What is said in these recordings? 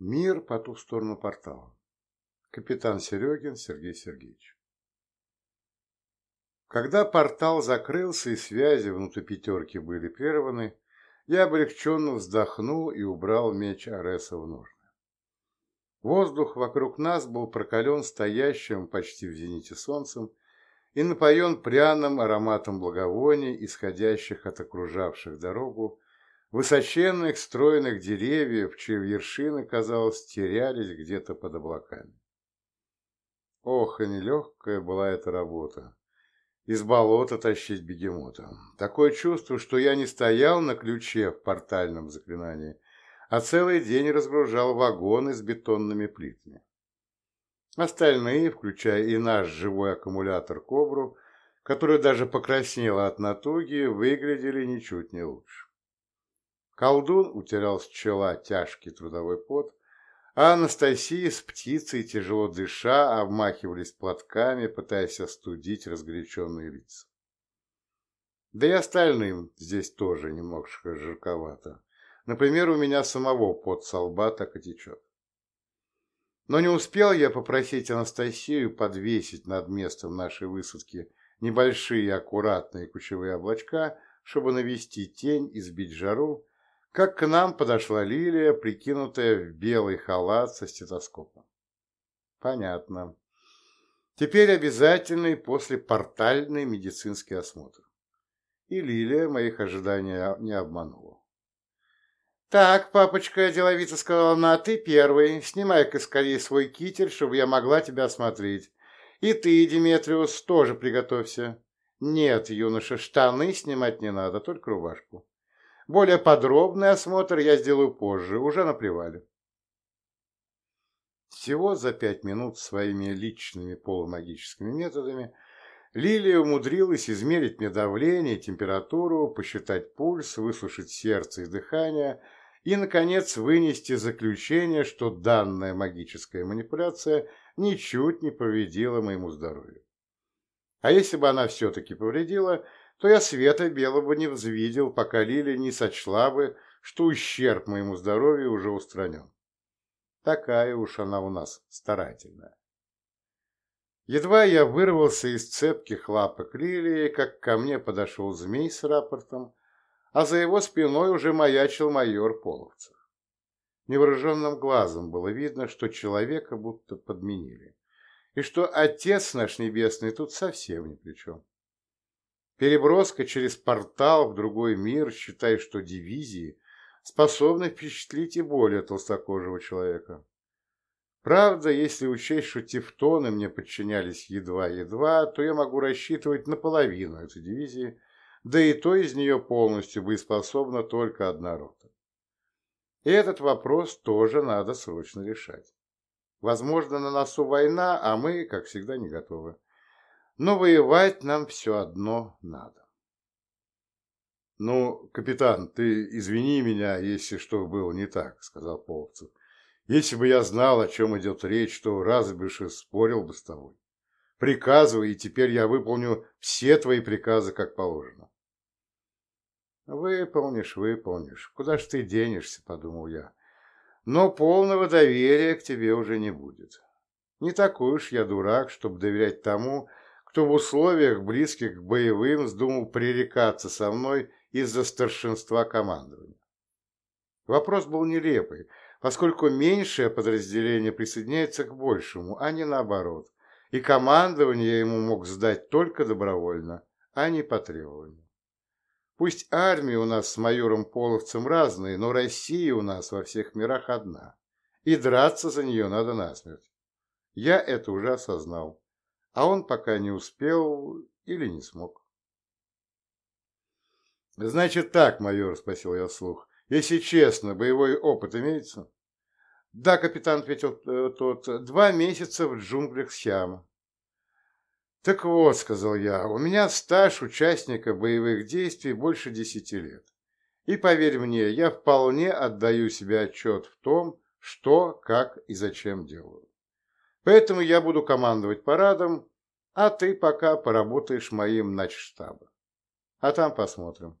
Мир по ту сторону портала. Капитан Серегин Сергей Сергеевич. Когда портал закрылся и связи внутри пятерки были прерваны, я облегченно вздохнул и убрал меч Ареса в ножны. Воздух вокруг нас был прокален стоящим почти в зените солнцем и напоен пряным ароматом благовоний, исходящих от окружавших дорогу высоченных стройных деревьев, чьи вершины, казалось, терялись где-то под облаками. Ох, и нелегкая была эта работа. Из болота тащить бегемота. Такое чувство, что я не стоял на ключе в портальном заклинании, а целый день разгружал вагоны с бетонными плитами. Остальные, включая и наш живой аккумулятор «Кобру», который даже покраснела от натуги, выглядели ничуть не лучше. Колдун утирал с чела тяжкий трудовой пот, а Анастасия с птицей, тяжело дыша, обмахивались платками, пытаясь остудить разгоряченные лица. Да и остальным здесь тоже немножко жарковато. Например, у меня самого пот со лба так и течет. Но не успел я попросить Анастасию подвесить над местом нашей высадки небольшие аккуратные кучевые облачка, чтобы навести тень и сбить жару, как к нам подошла Лилия, прикинутая в белый халат со стетоскопом. Понятно. Теперь обязательный послепортальный медицинский осмотр. И Лилия моих ожиданий не обманула. «Так, папочка, деловито сказала она, ты первый. Снимай-ка скорее свой китель, чтобы я могла тебя осмотреть. И ты, Диметриус, тоже приготовься. Нет, юноша, штаны снимать не надо, только рубашку. Более подробный осмотр я сделаю позже, уже на привале. Всего за пять минут своими личными полумагическими методами Лилия умудрилась измерить мне давление, температуру, посчитать пульс, выслушать сердце и дыхание и, наконец, вынести заключение, что данная магическая манипуляция ничуть не повредила моему здоровью. А если бы она все-таки повредила, то я света белого не взвидел, пока Лилия не сочла бы, что ущерб моему здоровью уже устранен. Такая уж она у нас старательная. Едва я вырвался из цепких лапок Лилии, как ко мне подошел змей с рапортом, а за его спиной уже маячил майор Половцев. Невооруженным глазом было видно, что человека будто подменили, и что отец наш небесный тут совсем ни при чем. Переброска через портал в другой мир, считай, что дивизии, способны впечатлить и более толстокожего человека. Правда, если учесть, что тевтоны мне подчинялись едва-едва, то я могу рассчитывать на половину этой дивизии, да и то из нее полностью боеспособна только одна рота. И этот вопрос тоже надо срочно решать. Возможно, на носу война, а мы, как всегда, не готовы но воевать нам все одно надо. «Ну, капитан, ты извини меня, если что было не так», — сказал Половцев. «Если бы я знал, о чем идет речь, то разве бы спорил бы с тобой. Приказывай, и теперь я выполню все твои приказы, как положено». «Выполнишь, выполнишь. Куда ж ты денешься?» — подумал я. «Но полного доверия к тебе уже не будет. Не такой уж я дурак, чтобы доверять тому, кто в условиях, близких к боевым, вздумал пререкаться со мной из-за старшинства командования. Вопрос был нелепый, поскольку меньшее подразделение присоединяется к большему, а не наоборот, и командование ему мог сдать только добровольно, а не по требованию. Пусть армии у нас с майором Половцем разные, но Россия у нас во всех мирах одна, и драться за нее надо насмерть. Я это уже осознал а он пока не успел или не смог. «Значит так, майор», — спросил я вслух, — «если честно, боевой опыт имеется?» «Да, капитан», — ответил э, тот, — «два месяца в джунглях Сиама». «Так вот», — сказал я, — «у меня стаж участника боевых действий больше десяти лет. И поверь мне, я вполне отдаю себе отчет в том, что, как и зачем делаю. Поэтому я буду командовать парадом, а ты пока поработаешь моим начштабом. А там посмотрим.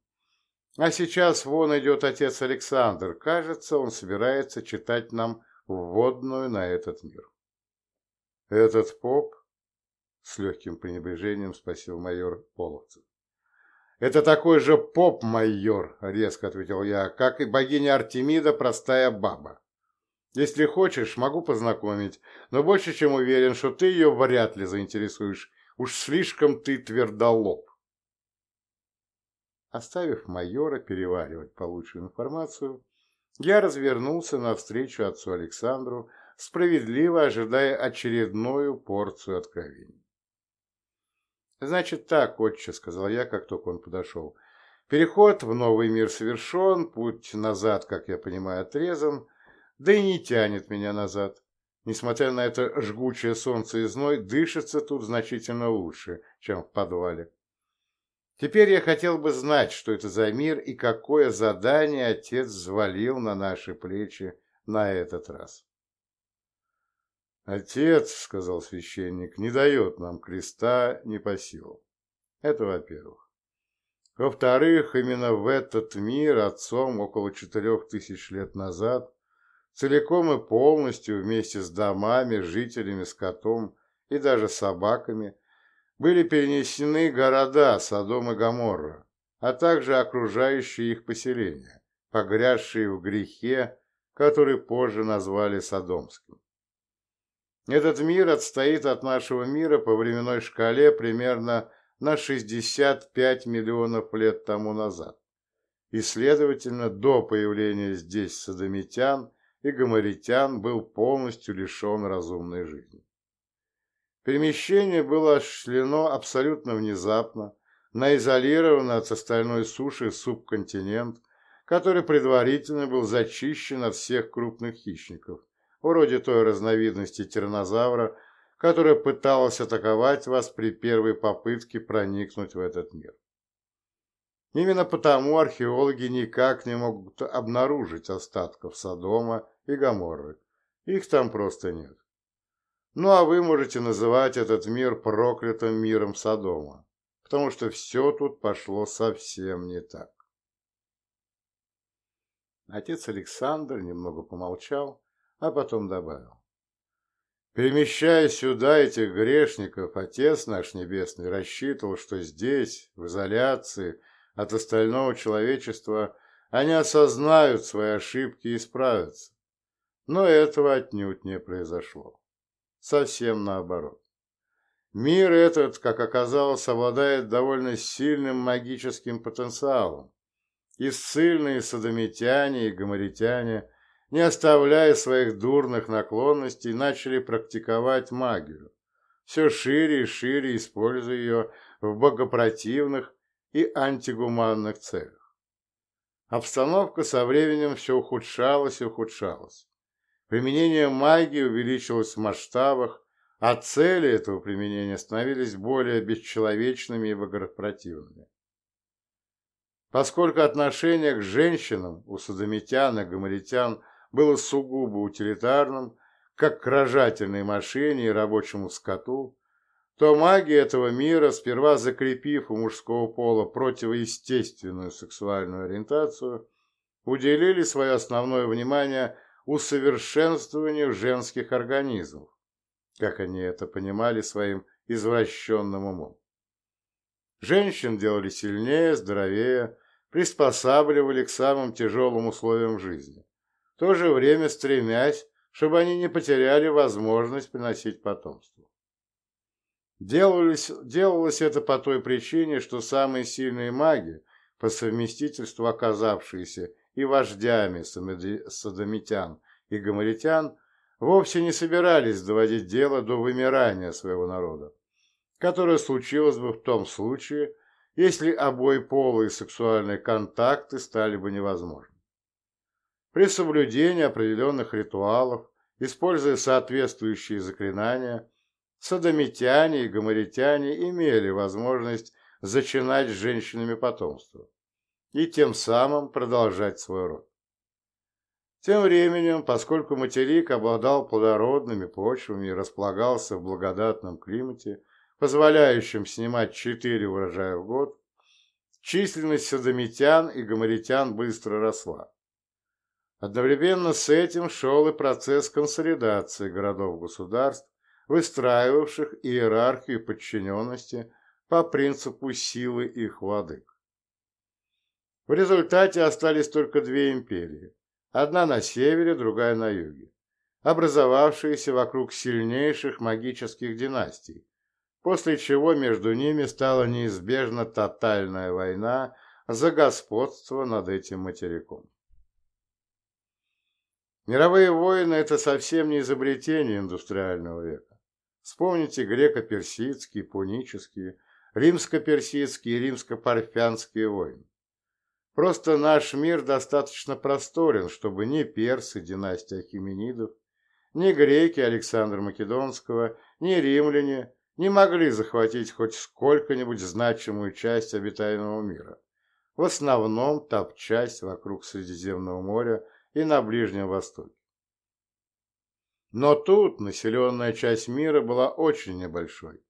А сейчас вон идет отец Александр. Кажется, он собирается читать нам вводную на этот мир. «Этот поп?» — с легким пренебрежением спросил майор Половцев. «Это такой же поп-майор», — резко ответил я, — «как и богиня Артемида простая баба. Если хочешь, могу познакомить, но больше чем уверен, что ты ее вряд ли заинтересуешь. Уж слишком ты твердолоб». Оставив майора переваривать полученную информацию, я развернулся навстречу отцу Александру, справедливо ожидая очередную порцию откровений. «Значит так, отче», — сказал я, как только он подошел. «Переход в новый мир совершен, путь назад, как я понимаю, отрезан, да и не тянет меня назад. Несмотря на это жгучее солнце и зной, дышится тут значительно лучше, чем в подвале. Теперь я хотел бы знать, что это за мир и какое задание отец взвалил на наши плечи на этот раз. «Отец, — сказал священник, — не дает нам креста не по силам. Это во-первых. Во-вторых, именно в этот мир отцом около четырех тысяч лет назад целиком и полностью вместе с домами, жителями, скотом и даже собаками были перенесены города Содом и Гоморра, а также окружающие их поселения, погрязшие в грехе, который позже назвали Содомским. Этот мир отстоит от нашего мира по временной шкале примерно на 65 миллионов лет тому назад, и, следовательно, до появления здесь садомитян и гоморитян был полностью лишен разумной жизни. Перемещение было осуществлено абсолютно внезапно, на изолированный от остальной суши субконтинент, который предварительно был зачищен от всех крупных хищников, вроде той разновидности тираннозавра, которая пыталась атаковать вас при первой попытке проникнуть в этот мир. Именно потому археологи никак не могут обнаружить остатков Содома и Гоморры. Их там просто нет. Ну а вы можете называть этот мир проклятым миром Содома, потому что все тут пошло совсем не так. Отец Александр немного помолчал, а потом добавил. Перемещая сюда этих грешников, Отец наш Небесный рассчитывал, что здесь, в изоляции от остального человечества, они осознают свои ошибки и исправятся. Но этого отнюдь не произошло. Совсем наоборот. Мир этот, как оказалось, обладает довольно сильным магическим потенциалом. И ссыльные садомитяне и гоморитяне, не оставляя своих дурных наклонностей, начали практиковать магию, все шире и шире используя ее в богопротивных и антигуманных целях. Обстановка со временем все ухудшалась и ухудшалась. Применение магии увеличилось в масштабах, а цели этого применения становились более бесчеловечными и богопротивными. Поскольку отношение к женщинам у садомитян и гоморитян было сугубо утилитарным, как к рожательной машине и рабочему скоту, то маги этого мира, сперва закрепив у мужского пола противоестественную сексуальную ориентацию, уделили свое основное внимание – усовершенствованию женских организмов, как они это понимали своим извращенным умом. Женщин делали сильнее, здоровее, приспосабливали к самым тяжелым условиям жизни, в то же время стремясь, чтобы они не потеряли возможность приносить потомство. Делалось, делалось это по той причине, что самые сильные маги, по совместительству оказавшиеся и вождями садомитян и гамаритян вовсе не собирались доводить дело до вымирания своего народа, которое случилось бы в том случае, если обоеполые сексуальные контакты стали бы невозможны. При соблюдении определенных ритуалов, используя соответствующие заклинания, садомитяне и гамаритяне имели возможность зачинать с женщинами потомство и тем самым продолжать свой род. Тем временем, поскольку материк обладал плодородными почвами и располагался в благодатном климате, позволяющем снимать четыре урожая в год, численность садомитян и гоморитян быстро росла. Одновременно с этим шел и процесс консолидации городов-государств, выстраивавших иерархию подчиненности по принципу силы их владык. В результате остались только две империи, одна на севере, другая на юге, образовавшиеся вокруг сильнейших магических династий, после чего между ними стала неизбежна тотальная война за господство над этим материком. Мировые войны – это совсем не изобретение индустриального века. Вспомните греко-персидские, пунические, римско-персидские и римско-парфянские войны. Просто наш мир достаточно просторен, чтобы ни персы, династия Хименидов, ни греки Александра Македонского, ни римляне не могли захватить хоть сколько-нибудь значимую часть обитаемого мира. В основном та часть вокруг Средиземного моря и на Ближнем Востоке. Но тут населенная часть мира была очень небольшой.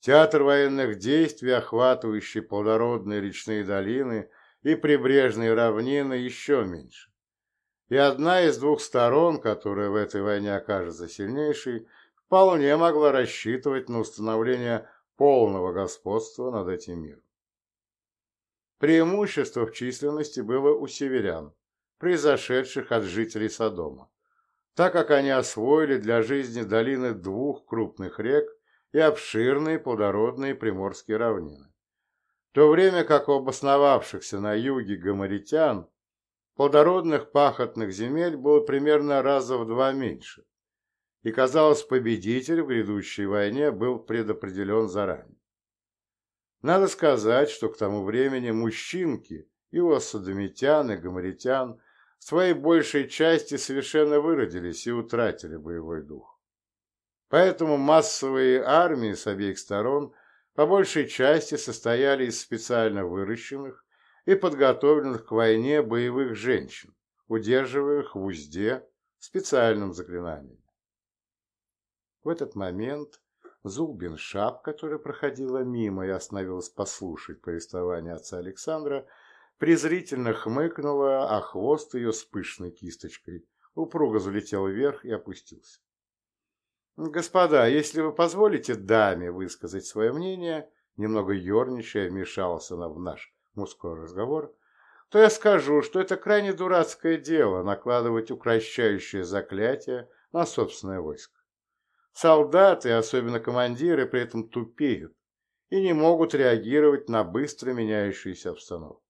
Театр военных действий, охватывающий плодородные речные долины и прибрежные равнины, еще меньше. И одна из двух сторон, которая в этой войне окажется сильнейшей, вполне могла рассчитывать на установление полного господства над этим миром. Преимущество в численности было у северян, произошедших от жителей Содома, так как они освоили для жизни долины двух крупных рек и обширные плодородные приморские равнины. В то время как у обосновавшихся на юге гамаритян плодородных пахотных земель было примерно раза в два меньше, и, казалось, победитель в грядущей войне был предопределен заранее. Надо сказать, что к тому времени мужчинки и у содомитян и гамаритян в своей большей части совершенно выродились и утратили боевой дух. Поэтому массовые армии с обеих сторон по большей части состояли из специально выращенных и подготовленных к войне боевых женщин, удерживаемых в узде специальным заклинанием. В этот момент Зулбин Шап, которая проходила мимо и остановилась послушать повествование отца Александра, презрительно хмыкнула, а хвост ее с пышной кисточкой упруго залетел вверх и опустился. «Господа, если вы позволите даме высказать свое мнение», немного ерничая вмешался она в наш мужской разговор, то я скажу, что это крайне дурацкое дело накладывать укращающее заклятие на собственное войско. Солдаты, особенно командиры, при этом тупеют и не могут реагировать на быстро меняющуюся обстановку.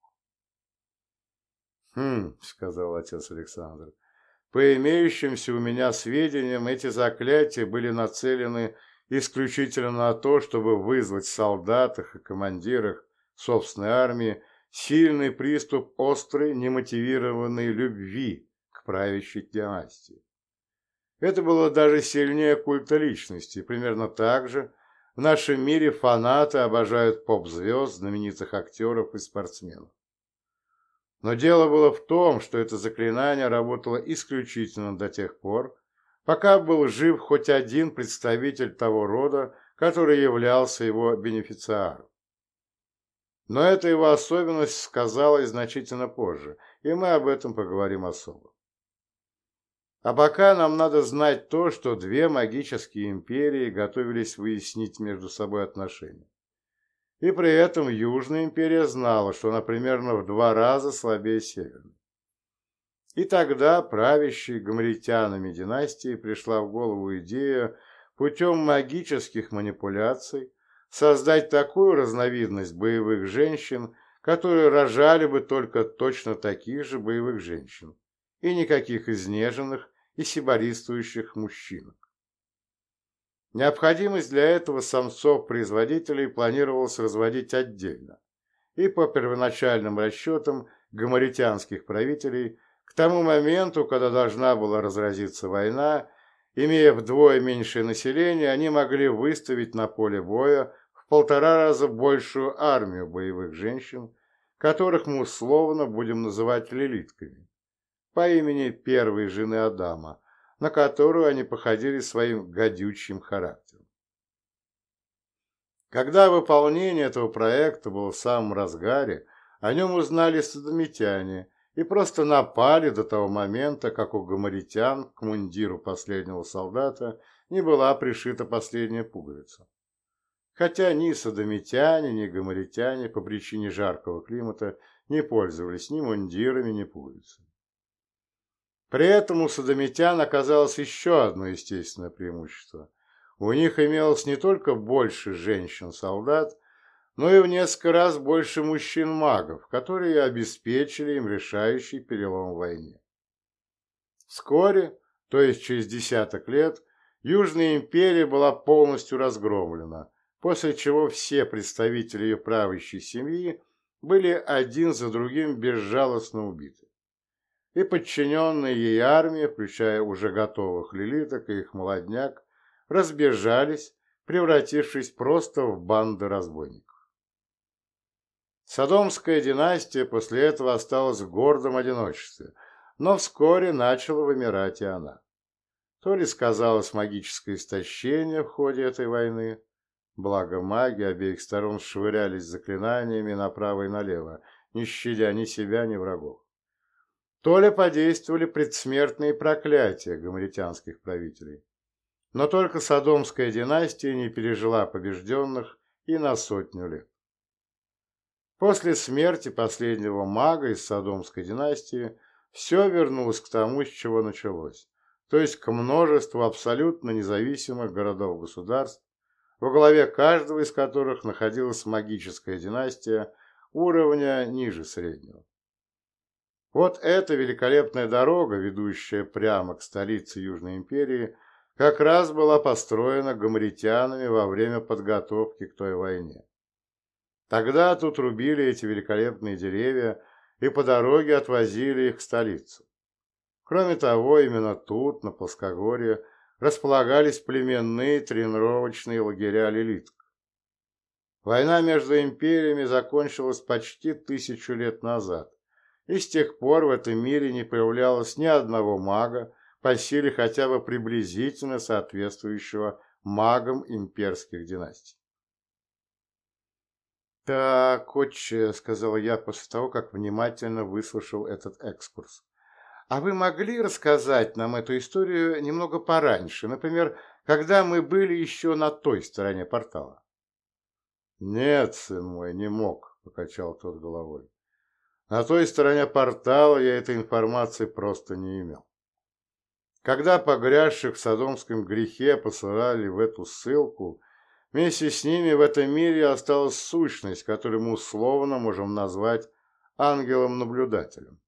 «Хм», — сказал отец Александр, — «по имеющимся у меня сведениям, эти заклятия были нацелены исключительно на то, чтобы вызвать в солдатах и командирах собственной армии сильный приступ острой, немотивированной любви к правящей династии. Это было даже сильнее культа личности, примерно так же в нашем мире фанаты обожают поп-звезд, знаменитых актеров и спортсменов. Но дело было в том, что это заклинание работало исключительно до тех пор, пока был жив хоть один представитель того рода, который являлся его бенефициаром. Но эта его особенность сказалась значительно позже, и мы об этом поговорим особо. А пока нам надо знать то, что две магические империи готовились выяснить между собой отношения. И при этом Южная империя знала, что она примерно в два раза слабее Северной. И тогда правящей гамаритянами династии пришла в голову идея путем магических манипуляций создать такую разновидность боевых женщин, которые рожали бы только точно таких же боевых женщин, и никаких изнеженных и сибористующих мужчинок. Необходимость для этого самцов-производителей планировалось разводить отдельно, и по первоначальным расчетам гамаритянских правителей к тому моменту, когда должна была разразиться война, имея вдвое меньшее население, они могли выставить на поле боя в полтора раза большую армию боевых женщин, которых мы условно будем называть лилитками, по имени первой жены Адама, на которую они походили своим гадючим характером. Когда выполнение этого проекта было в самом разгаре, о нем узнали садомитяне и просто напали до того момента, как у гамаритян к мундиру последнего солдата не была пришита последняя пуговица. Хотя ни садомитяне, ни гамаритяне по причине жаркого климата не пользовались ни мундирами, ни пуговицами. При этом у садомитян оказалось еще одно естественное преимущество. У них имелось не только больше женщин-солдат, но и в несколько раз больше мужчин-магов, которые обеспечили им решающий перелом в войне. Вскоре, то есть через десяток лет, Южная империя была полностью разгромлена, после чего все представители ее правящей семьи были один за другим безжалостно убиты. И подчиненные ей армии, включая уже готовых лилиток и их молодняк, разбежались, превратившись просто в банды разбойников. Содомская династия после этого осталась в гордом одиночестве, но вскоре начала вымирать и она. То ли сказалось магическое истощение в ходе этой войны, благо маги обеих сторон швырялись заклинаниями направо и налево, не щадя ни себя, ни врагов. То ли подействовали предсмертные проклятия гамаритянских правителей. Но только Содомская династия не пережила побежденных и на сотню лет. После смерти последнего мага из Содомской династии все вернулось к тому, с чего началось, то есть к множеству абсолютно независимых городов-государств, во главе каждого из которых находилась магическая династия уровня ниже среднего. Вот эта великолепная дорога, ведущая прямо к столице Южной империи, как раз была построена гамаритянами во время подготовки к той войне. Тогда тут рубили эти великолепные деревья и по дороге отвозили их к столице. Кроме того, именно тут, на плоскогорье, располагались племенные тренировочные лагеря лилиток. Война между империями закончилась почти тысячу лет назад, и с тех пор в этом мире не появлялось ни одного мага по силе хотя бы приблизительно соответствующего магам имперских династий. «Так, отче», — сказал я после того, как внимательно выслушал этот экскурс. «А вы могли рассказать нам эту историю немного пораньше, например, когда мы были еще на той стороне портала?» «Нет, сын мой, не мог», — покачал тот головой. «На той стороне портала я этой информации просто не имел. Когда погрязших в садомском грехе посылали в эту ссылку, Вместе с ними в этом мире осталась сущность, которую мы условно можем назвать ангелом-наблюдателем.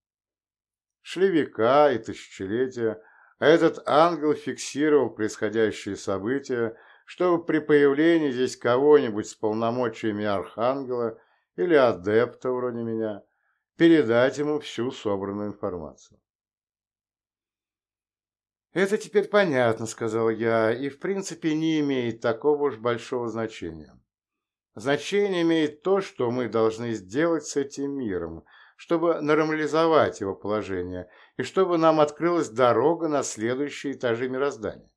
Шли века и тысячелетия, а этот ангел фиксировал происходящие события, чтобы при появлении здесь кого-нибудь с полномочиями архангела или адепта вроде меня передать ему всю собранную информацию. «Это теперь понятно», — сказал я, — «и в принципе не имеет такого уж большого значения. Значение имеет то, что мы должны сделать с этим миром, чтобы нормализовать его положение и чтобы нам открылась дорога на следующие этажи мироздания.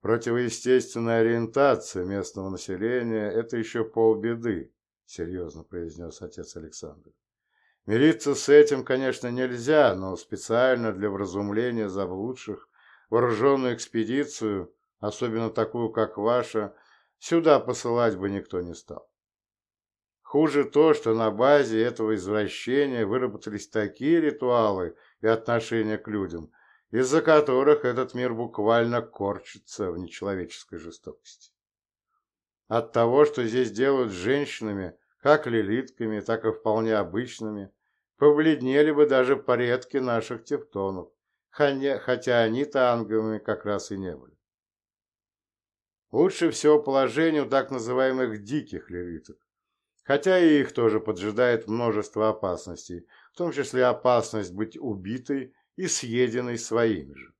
Противоестественная ориентация местного населения – это еще полбеды, серьезно произнес отец Александр. Мириться с этим, конечно, нельзя, но специально для вразумления заблудших вооруженную экспедицию, особенно такую, как ваша, сюда посылать бы никто не стал. Хуже то, что на базе этого извращения выработались такие ритуалы и отношения к людям, из-за которых этот мир буквально корчится в нечеловеческой жестокости. От того, что здесь делают с женщинами, как лилитками, так и вполне обычными, Побледнели бы даже порядки наших тевтонов, хотя они-то ангелами как раз и не были. Лучше всего положение у так называемых диких левиток, хотя и их тоже поджидает множество опасностей, в том числе опасность быть убитой и съеденной своими же.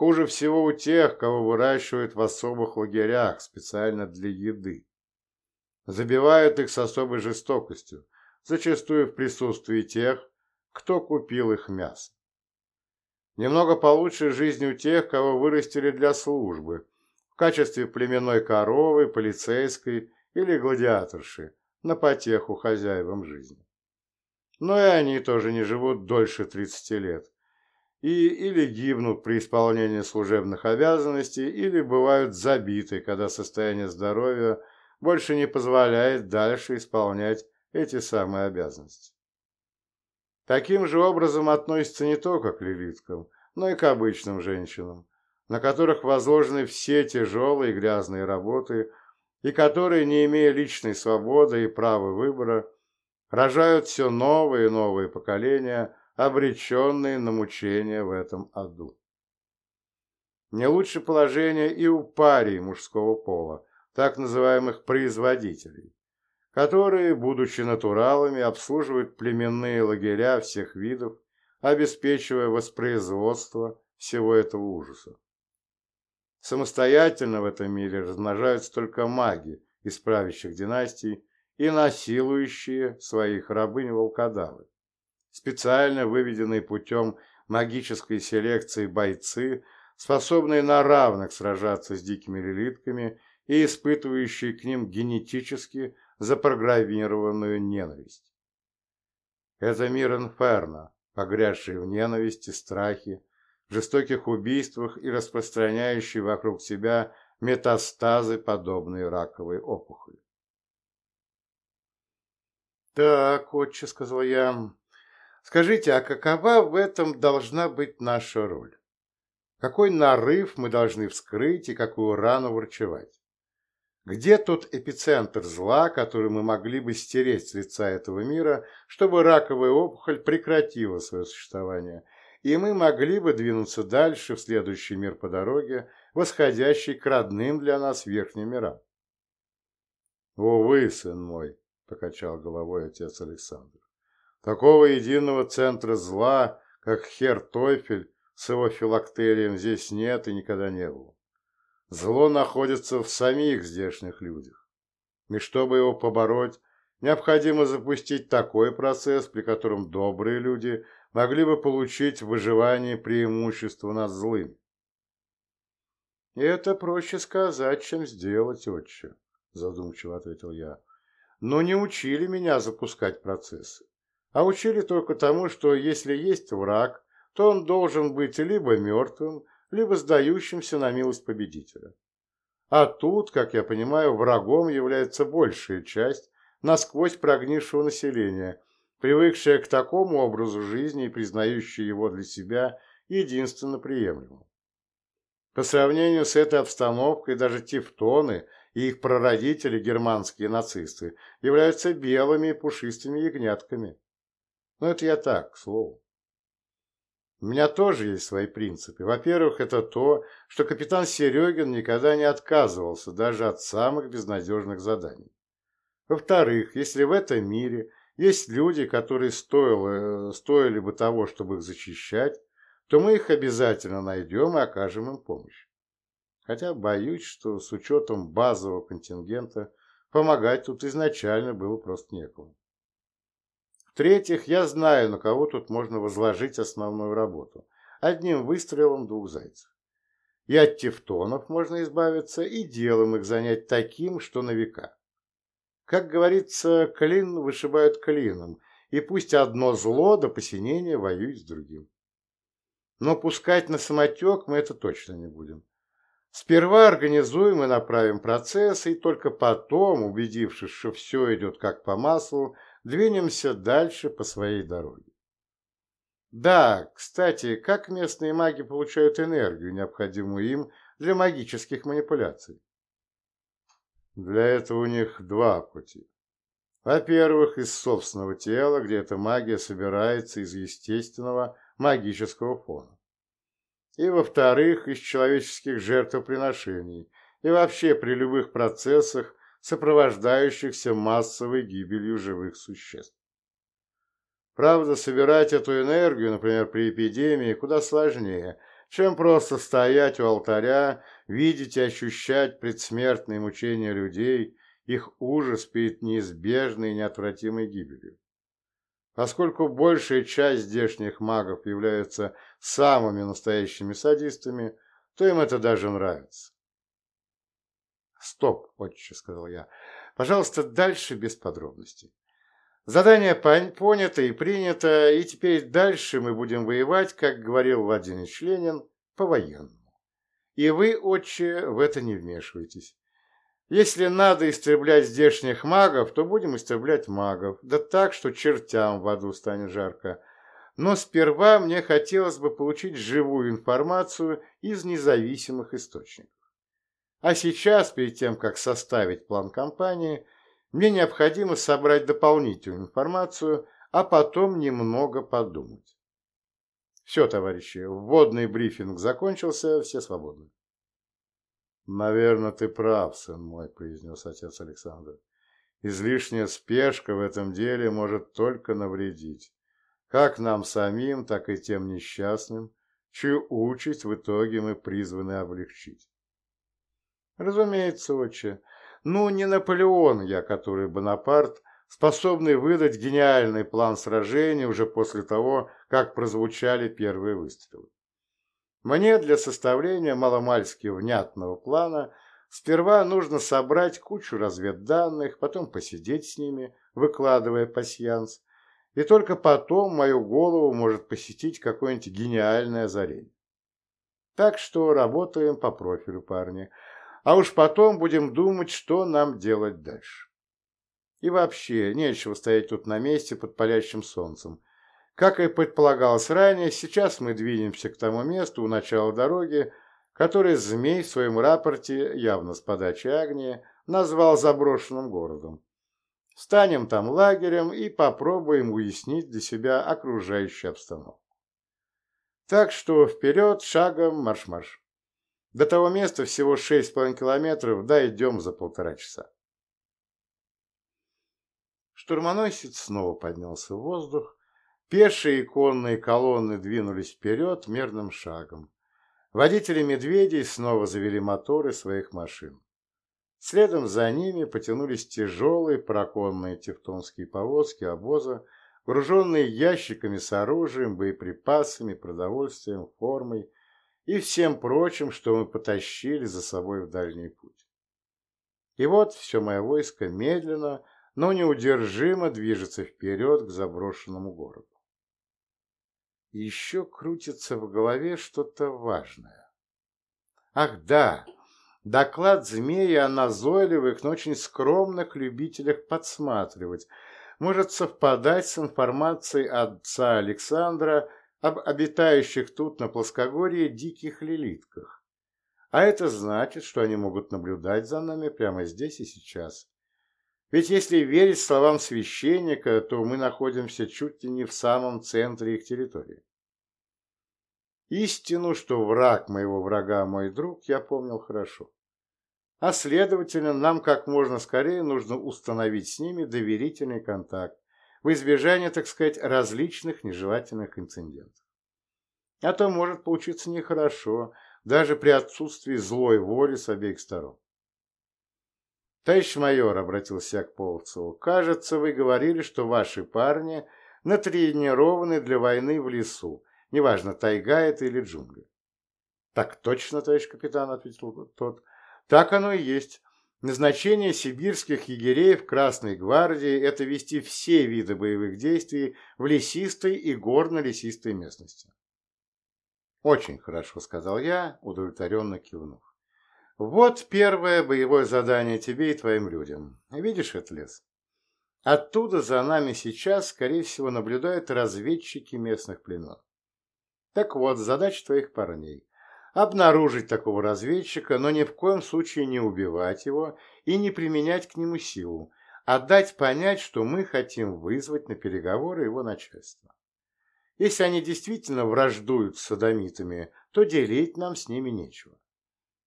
Хуже всего у тех, кого выращивают в особых лагерях специально для еды. Забивают их с особой жестокостью, зачастую в присутствии тех, кто купил их мясо. Немного получше жизнь у тех, кого вырастили для службы, в качестве племенной коровы, полицейской или гладиаторши, на потеху хозяевам жизни. но и они тоже не живут дольше 30 лет. И или гибнут при исполнении служебных обязанностей, или бывают забиты, когда состояние здоровья больше не позволяет дальше исполнять эти самые обязанности. Таким же образом относится не только к лилиткам, но и к обычным женщинам, на которых возложены все тяжелые и грязные работы, и которые, не имея личной свободы и права выбора, рожают все новые и новые поколения, обреченные на мучения в этом аду. Не лучше положение и у парей мужского пола, так называемых производителей, которые, будучи натуралами, обслуживают племенные лагеря всех видов, обеспечивая воспроизводство всего этого ужаса. Самостоятельно в этом мире размножаются только маги из правящих династий и насилующие своих рабынь-волкодавы, специально выведенные путем магической селекции бойцы, способные на равных сражаться с дикими лилитками и испытывающие к ним генетически запрограммированную ненависть. Это мир инферно, погрязший в ненависти, страхе, жестоких убийствах и распространяющий вокруг себя метастазы, подобные раковой опухоли. «Так, отче», — сказал я, — «скажите, а какова в этом должна быть наша роль? Какой нарыв мы должны вскрыть и какую рану врачевать? Где тот эпицентр зла, который мы могли бы стереть с лица этого мира, чтобы раковая опухоль прекратила свое существование, и мы могли бы двинуться дальше в следующий мир по дороге, восходящий к родным для нас верхним мирам? «Увы, сын мой», — покачал головой отец Александр, — «такого единого центра зла, как хер Тойфель с его филактерием, здесь нет и никогда не было. Зло находится в самих здешних людях. И чтобы его побороть, необходимо запустить такой процесс, при котором добрые люди могли бы получить в выживании преимущество над злыми. «И это проще сказать, чем сделать, отче», – задумчиво ответил я. «Но не учили меня запускать процессы, а учили только тому, что если есть враг, то он должен быть либо мертвым, либо сдающимся на милость победителя. А тут, как я понимаю, врагом является большая часть насквозь прогнившего населения, привыкшая к такому образу жизни и признающая его для себя единственно приемлемым. По сравнению с этой обстановкой даже тевтоны и их прародители, германские нацисты, являются белыми пушистыми ягнятками. Но это я так, к слову. У меня тоже есть свои принципы. Во-первых, это то, что капитан Серегин никогда не отказывался даже от самых безнадежных заданий. Во-вторых, если в этом мире есть люди, которые стоило, стоили бы того, чтобы их защищать, то мы их обязательно найдем и окажем им помощь. Хотя боюсь, что с учетом базового контингента помогать тут изначально было просто некому. В-третьих, я знаю, на кого тут можно возложить основную работу. Одним выстрелом двух зайцев. И от тефтонов можно избавиться, и делом их занять таким, что на века. Как говорится, клин вышибают клином, и пусть одно зло до посинения воюет с другим. Но пускать на самотек мы это точно не будем. Сперва организуем и направим процессы, и только потом, убедившись, что все идет как по маслу, двинемся дальше по своей дороге. Да, кстати, как местные маги получают энергию, необходимую им для магических манипуляций? Для этого у них два пути. Во-первых, из собственного тела, где эта магия собирается из естественного магического фона. И во-вторых, из человеческих жертвоприношений и вообще при любых процессах, сопровождающихся массовой гибелью живых существ. Правда, собирать эту энергию, например, при эпидемии, куда сложнее, чем просто стоять у алтаря, видеть и ощущать предсмертные мучения людей, их ужас перед неизбежной и неотвратимой гибелью. Поскольку большая часть здешних магов являются самыми настоящими садистами, то им это даже нравится. «Стоп, отче», — сказал я. «Пожалуйста, дальше без подробностей. Задание понято и принято, и теперь дальше мы будем воевать, как говорил Владимир Ленин, по-военному. И вы, отче, в это не вмешивайтесь. Если надо истреблять здешних магов, то будем истреблять магов, да так, что чертям в аду станет жарко. Но сперва мне хотелось бы получить живую информацию из независимых источников. А сейчас, перед тем, как составить план кампании, мне необходимо собрать дополнительную информацию, а потом немного подумать. Все, товарищи, вводный брифинг закончился, все свободны. «Наверное, ты прав, сын мой», — произнес отец Александр. «Излишняя спешка в этом деле может только навредить, как нам самим, так и тем несчастным, чью участь в итоге мы призваны облегчить». «Разумеется, отче. Ну, не Наполеон я, который Бонапарт, способный выдать гениальный план сражения уже после того, как прозвучали первые выстрелы. Мне для составления маломальски внятного плана сперва нужно собрать кучу разведданных, потом посидеть с ними, выкладывая пасьянс, и только потом мою голову может посетить какое-нибудь гениальное озарение. Так что работаем по профилю, парни, а уж потом будем думать, что нам делать дальше. И вообще, нечего стоять тут на месте под палящим солнцем. Как и предполагалось ранее, сейчас мы двинемся к тому месту у начала дороги, которое Змей в своем рапорте, явно с подачи Агнии, назвал заброшенным городом. Станем там лагерем и попробуем уяснить для себя окружающую обстановку. Так что вперед, шагом, марш-марш. До того места всего 6,5 километров, да идем за полтора часа. Штурмоносец снова поднялся в воздух, Пешие и конные колонны двинулись вперед мерным шагом. Водители медведей снова завели моторы своих машин. Следом за ними потянулись тяжелые проконные тевтонские повозки обоза, груженные ящиками с оружием, боеприпасами, продовольствием, формой и всем прочим, что мы потащили за собой в дальний путь. И вот все мое войско медленно, но неудержимо движется вперед к заброшенному городу. И еще крутится в голове что-то важное. Ах да, доклад змея о назойливых, но очень скромных любителях подсматривать может совпадать с информацией отца Александра об обитающих тут на плоскогорье диких лилитках. А это значит, что они могут наблюдать за нами прямо здесь и сейчас. Ведь если верить словам священника, то мы находимся чуть ли не в самом центре их территории. Истину, что враг моего врага мой друг, я помнил хорошо. А следовательно, нам как можно скорее нужно установить с ними доверительный контакт в избежание, так сказать, различных нежелательных инцидентов. А то может получиться нехорошо, даже при отсутствии злой воли с обеих сторон. «Товарищ майор», — обратился я к Половцеву, — «кажется, вы говорили, что ваши парни натренированы для войны в лесу, неважно, тайга это или джунгли». «Так точно, товарищ капитан», — ответил тот. «Так оно и есть. Назначение сибирских егерей в Красной гвардии – это вести все виды боевых действий в лесистой и горно-лесистой местности». «Очень хорошо», — сказал я, удовлетворенно кивнув. Вот первое боевое задание тебе и твоим людям. Видишь этот лес? Оттуда за нами сейчас, скорее всего, наблюдают разведчики местных племен. Так вот, задача твоих парней – обнаружить такого разведчика, но ни в коем случае не убивать его и не применять к нему силу, а дать понять, что мы хотим вызвать на переговоры его начальство. Если они действительно враждуют с садомитами, то делить нам с ними нечего.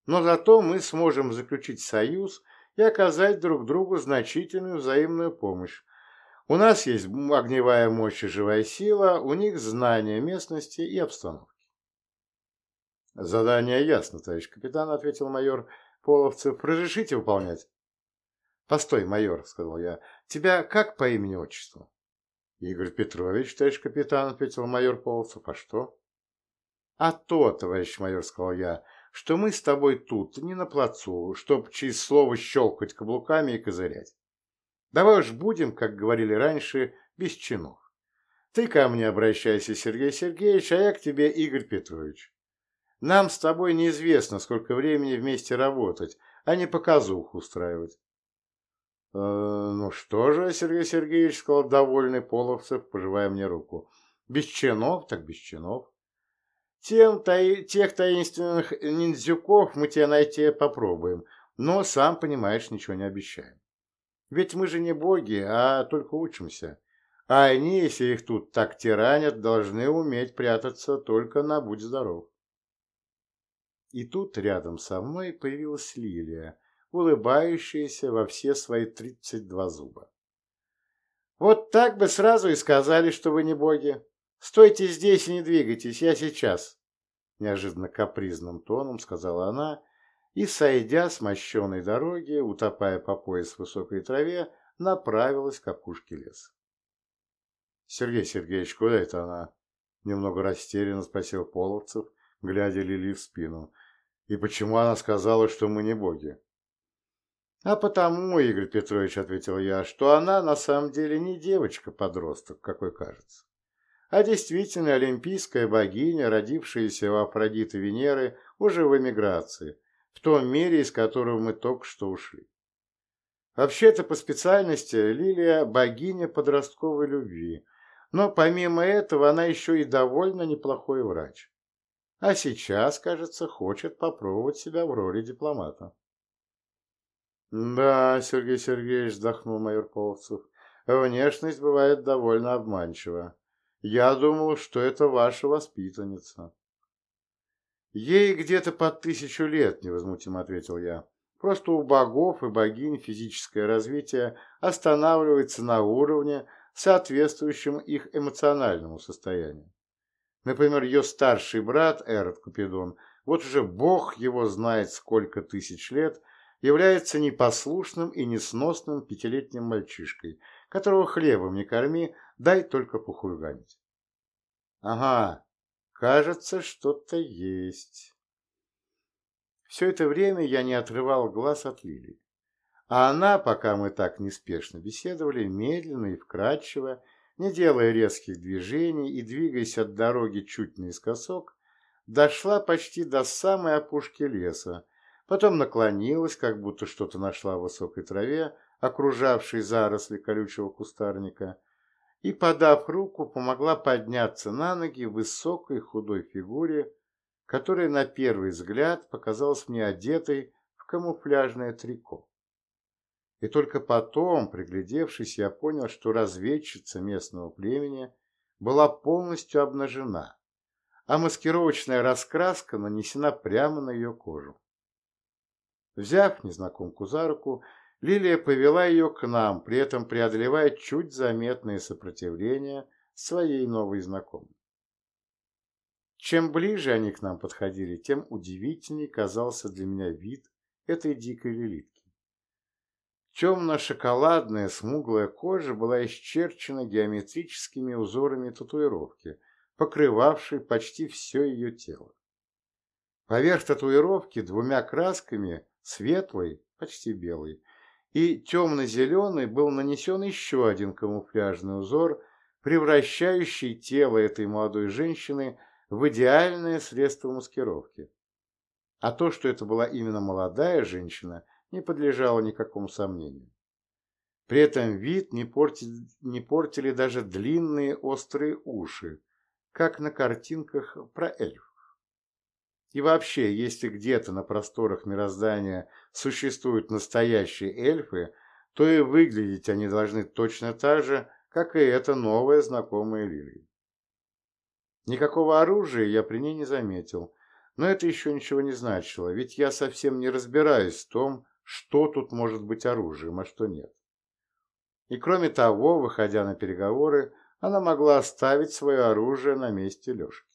Но зато мы сможем заключить союз и оказать друг другу значительную взаимную помощь. У нас есть огневая мощь и живая сила, у них знания местности и обстановки. «Задание ясно, товарищ капитан», — ответил майор Половцев. «Разрешите выполнять?» «Постой, майор», — сказал я. «Тебя как по имени-отчеству?» «Игорь Петрович, товарищ капитан», — ответил майор Половцев. «А что?» «А то, товарищ майор», — сказал я, что мы с тобой тут, не на плацу, чтоб через слово щелкать каблуками и козырять. Давай уж будем, как говорили раньше, без чинов. Ты ко мне обращайся, Сергей Сергеевич, а я к тебе, Игорь Петрович. Нам с тобой неизвестно, сколько времени вместе работать, а не показуху устраивать. «Э, «Ну что же, Сергей Сергеевич», — сказал довольный Половцев, пожимая мне руку. «Без чинов, так без чинов. Тем, таи, тех таинственных ниндзюков мы тебе найти попробуем, но, сам понимаешь, ничего не обещаем. Ведь мы же не боги, а только учимся. А они, если их тут так тиранят, должны уметь прятаться только на «будь здоров». И тут рядом со мной появилась Лилия, улыбающаяся во все свои тридцать два зуба. «Вот так бы сразу и сказали, что вы не боги. Стойте здесь и не двигайтесь, я сейчас!» Неожиданно капризным тоном сказала она, и, сойдя с мощенной дороги, утопая по пояс в высокой траве, направилась к опушке леса. «Сергей Сергеевич, куда это она?» Немного растерянно спросил Половцев, глядя Лили в спину. «И почему она сказала, что мы не боги?» «А потому, Игорь Петрович, — ответил я, — что она на самом деле не девочка-подросток, какой кажется, а действительно олимпийская богиня, родившаяся у Афродиты Венеры уже в эмиграции, в том мире, из которого мы только что ушли. Вообще-то по специальности Лилия – богиня подростковой любви, но помимо этого она еще и довольно неплохой врач. А сейчас, кажется, хочет попробовать себя в роли дипломата. «Да, Сергей Сергеевич», – вздохнул майор Половцев, – «внешность бывает довольно обманчива. Я думал, что это ваша воспитанница». «Ей где-то под тысячу лет», – невозмутимо ответил я. «Просто у богов и богинь физическое развитие останавливается на уровне, соответствующем их эмоциональному состоянию. Например, ее старший брат Эрот Купидон, вот уже бог его знает сколько тысяч лет, является непослушным и несносным пятилетним мальчишкой, которого хлебом не корми, дай только похульганить. Ага, кажется, что-то есть. Все это время я не отрывал глаз от Лилии. А она, пока мы так неспешно беседовали, медленно и вкрадчиво, не делая резких движений и двигаясь от дороги чуть наискосок, дошла почти до самой опушки леса, потом наклонилась, как будто что-то нашла в высокой траве, окружавшей заросли колючего кустарника, и, подав руку, помогла подняться на ноги высокой худой фигуре, которая на первый взгляд показалась мне одетой в камуфляжное трико. И только потом, приглядевшись, я понял, что разведчица местного племени была полностью обнажена, а маскировочная раскраска нанесена прямо на ее кожу. Взяв незнакомку за руку, Лилия повела ее к нам, при этом преодолевая чуть заметное сопротивление своей новой знакомой. Чем ближе они к нам подходили, тем удивительней казался для меня вид этой дикой лилитки. Темно-шоколадная смуглая кожа была исчерчена геометрическими узорами татуировки, покрывавшей почти все ее тело. Поверх татуировки двумя красками, светлой, почти белой, и темно-зеленый был нанесен еще один камуфляжный узор, превращающий тело этой молодой женщины в идеальное средство маскировки. А то, что это была именно молодая женщина, не подлежало никакому сомнению. При этом вид не портили, не портили даже длинные острые уши, как на картинках про эльфов. И вообще, если где-то на просторах мироздания существуют настоящие эльфы, то и выглядеть они должны точно так же, как и эта новая знакомая Лилия. Никакого оружия я при ней не заметил, но это еще ничего не значило, ведь я совсем не разбираюсь в том, что тут может быть оружием, а что нет. И кроме того, выходя на переговоры, она могла оставить свое оружие на месте Лешки.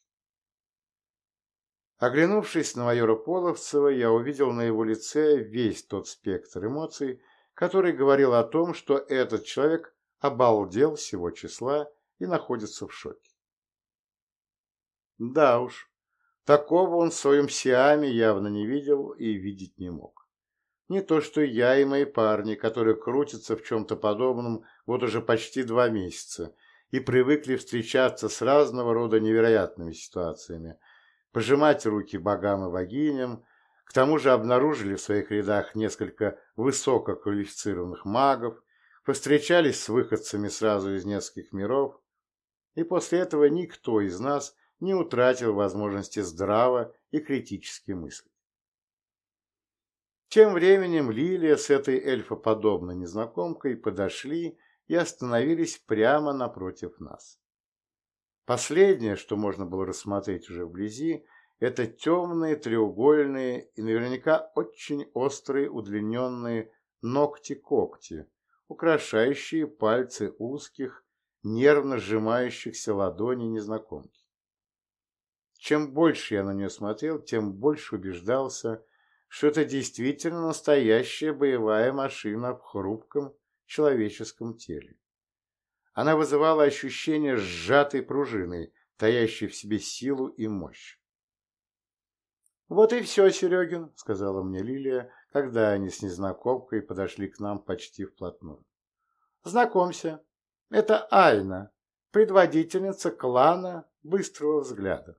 Оглянувшись на майора Половцева, я увидел на его лице весь тот спектр эмоций, который говорил о том, что этот человек обалдел всего числа и находится в шоке. Да уж, такого он в своем Сиаме явно не видел и видеть не мог. Не то что я и мои парни, которые крутятся в чем-то подобном вот уже почти два месяца и привыкли встречаться с разного рода невероятными ситуациями, пожимать руки богам и богиням, к тому же обнаружили в своих рядах несколько высококвалифицированных магов, повстречались с выходцами сразу из нескольких миров, и после этого никто из нас не утратил возможности здраво и критически мыслить. Тем временем Лилия с этой эльфоподобной незнакомкой подошли и остановились прямо напротив нас. Последнее, что можно было рассмотреть уже вблизи, это темные треугольные и наверняка очень острые удлиненные ногти-когти, украшающие пальцы узких, нервно сжимающихся ладоней незнакомки. Чем больше я на нее смотрел, тем больше убеждался, что это действительно настоящая боевая машина в хрупком человеческом теле. Она вызывала ощущение сжатой пружиной, таящей в себе силу и мощь. «Вот и все, Серегин», — сказала мне Лилия, когда они с незнакомкой подошли к нам почти вплотную. «Знакомься, это Айна, предводительница клана Быстрого Взгляда».